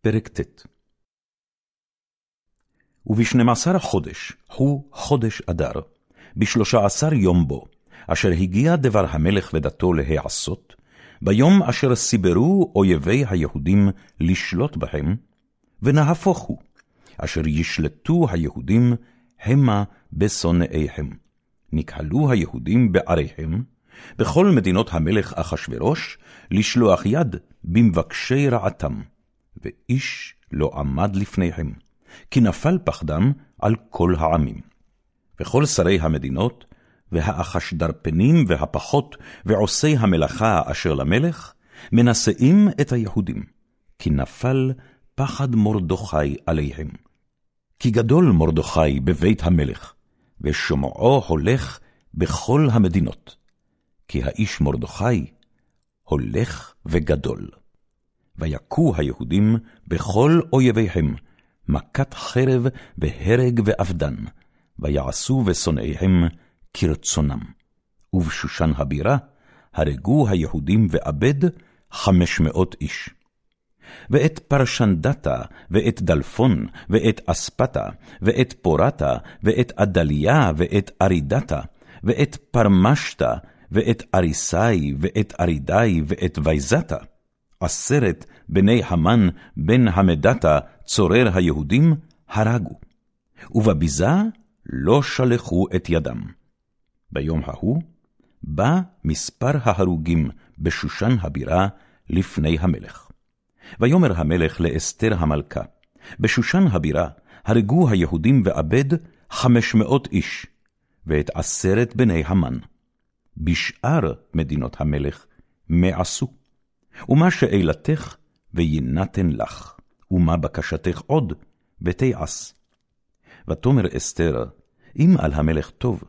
פרק ט. ובשנים עשר החודש, הוא חודש אדר, בשלושה עשר יום בו, אשר הגיע דבר המלך ודתו להיעשות, ביום אשר סיברו אויבי היהודים לשלוט בהם, ונהפוך הוא, אשר ישלטו היהודים המה בשונאיהם. נקהלו היהודים בעריהם, בכל מדינות המלך אחשורוש, לשלוח יד במבקשי רעתם, ואיש לא עמד לפניהם, כי נפל פחדם על כל העמים. וכל שרי המדינות, והאחשדרפנים והפחות, ועושי המלאכה אשר למלך, מנשאים את היהודים, כי נפל פחד מרדכי עליהם. כי גדול מרדכי בבית המלך, ושומעו הולך בכל המדינות. כי האיש מרדכי הולך וגדול. ויכו היהודים בכל אויביהם, מכת חרב והרג ואבדן, ויעשו בשונאיהם כרצונם. ובשושן הבירה הרגו היהודים ואבד חמש מאות איש. ואת פרשנדתה, ואת דלפון, ואת אספתה, ואת פורתה, ואת אדליה, ואת ארידתה, ואת פרמשתה, ואת אריסאי, ואת ארידאי, ואת ויזתה, עשרת בני המן בן המדתה, צורר היהודים, הרגו, ובביזה לא שלחו את ידם. ביום ההוא בא מספר ההרוגים בשושן הבירה לפני המלך. ויאמר המלך לאסתר המלכה, בשושן הבירה הרגו היהודים ואבד חמש מאות איש, ואת עשרת בני המן. בשאר מדינות המלך מעשו. ומה שאלתך ויינתן לך, ומה בקשתך עוד, ותיעש. ותאמר אסתר, אם על המלך טוב,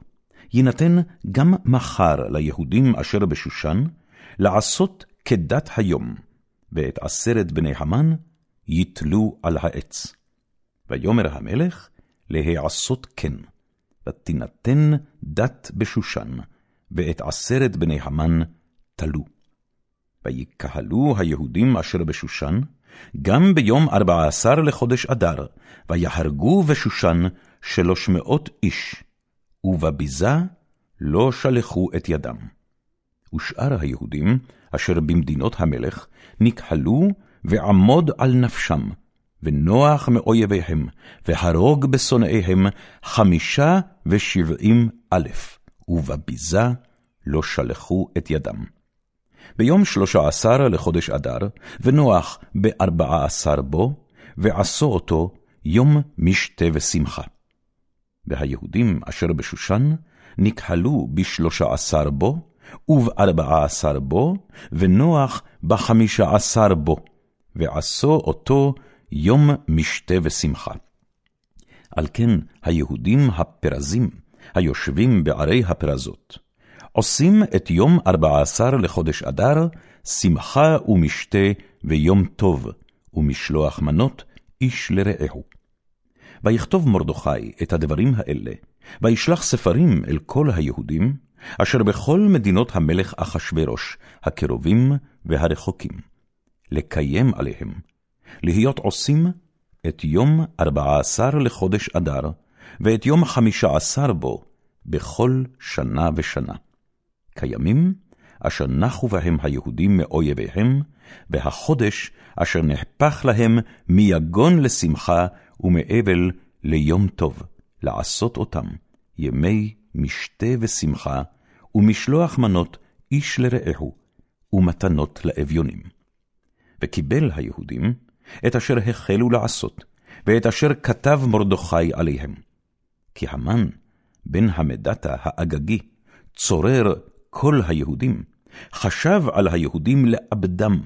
יינתן גם מחר ליהודים אשר בשושן, לעשות כדת היום, ואת עשרת בני המן יתלו על העץ. ויאמר המלך, להעשות כן, ותינתן דת בשושן, ואת עשרת בני המן תלו. ויקהלו היהודים אשר בשושן, גם ביום ארבע עשר לחודש אדר, ויהרגו בשושן שלוש מאות איש, ובביזה לא שלחו את ידם. ושאר היהודים, אשר במדינות המלך, נכהלו ועמוד על נפשם, ונוח מאויביהם, והרוג בשונאיהם חמישה ושבעים אלף, ובביזה לא שלחו את ידם. ביום שלושה עשר לחודש אדר, ונוח בארבעה עשר בו, ועשו אותו יום משתה ושמחה. והיהודים אשר בשושן נכהלו בשלושה עשר בו, ובארבעה עשר בו, ונוח בחמישה עשר בו, ועשו אותו יום משתה ושמחה. על כן היהודים הפרזים, היושבים בערי הפרזות, עושים את יום ארבע עשר לחודש אדר, שמחה ומשתה ויום טוב, ומשלוח מנות איש לרעהו. ויכתוב מרדכי את הדברים האלה, וישלח ספרים אל כל היהודים, אשר בכל מדינות המלך אחשורוש, הקרובים והרחוקים, לקיים עליהם, להיות עושים את יום ארבע עשר לחודש אדר, ואת יום חמישה עשר בו, בכל שנה ושנה. כימים אשר נחו בהם היהודים מאויביהם, והחודש אשר נהפך להם מיגון לשמחה ומאבל ליום טוב, לעשות אותם ימי משתה ושמחה, ומשלוח מנות איש לרעהו, ומתנות לאביונים. וקיבל היהודים את אשר החלו לעשות, ואת אשר כתב מרדכי עליהם. כי המן, בן המדתה האגגי, צורר כל היהודים, חשב על היהודים לאבדם,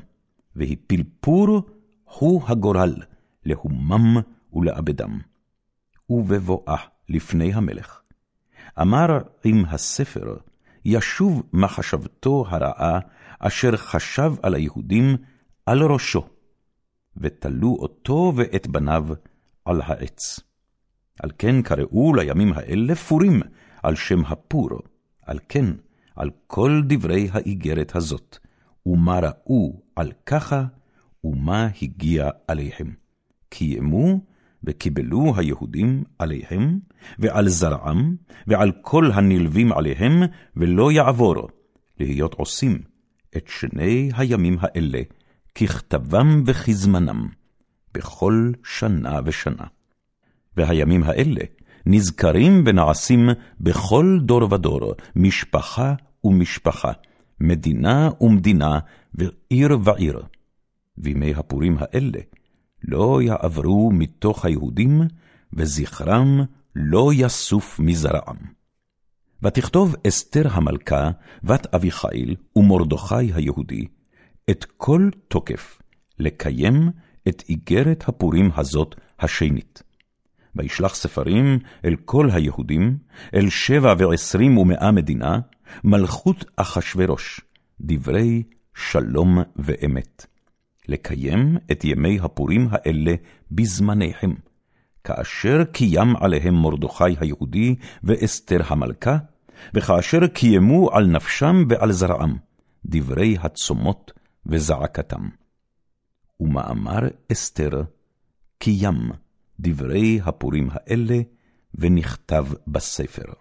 והפיל פור הוא הגורל, להומם ולאבדם. ובבואה לפני המלך, אמר עם הספר, ישוב מחשבתו הרעה, אשר חשב על היהודים, על ראשו, ותלו אותו ואת בניו על העץ. על כן קראו לימים האלה פורים, על שם הפור, על כן על כל דברי האיגרת הזאת, ומה ראו על ככה, ומה הגיע עליהם. קיימו וקיבלו היהודים עליהם, ועל זרעם, ועל כל הנלווים עליהם, ולא יעבור, להיות עושים את שני הימים האלה, ככתבם וכזמנם, בכל שנה ושנה. והימים האלה נזכרים ונעשים בכל דור ודור, משפחה ומשפחה, מדינה ומדינה, ועיר ועיר. וימי הפורים האלה לא יעברו מתוך היהודים, וזכרם לא יסוף מזרעם. ותכתוב אסתר המלכה, בת אביחיל, ומרדכי היהודי, את כל תוקף, לקיים את איגרת הפורים הזאת השנית. וישלח ספרים אל כל היהודים, אל שבע ועשרים ומאה מדינה, מלכות אחשורוש, דברי שלום ואמת. לקיים את ימי הפורים האלה בזמניהם, כאשר קיים עליהם מרדכי היהודי ואסתר המלכה, וכאשר קיימו על נפשם ועל זרעם, דברי הצומות וזעקתם. ומאמר אסתר, קיים דברי הפורים האלה, ונכתב בספר.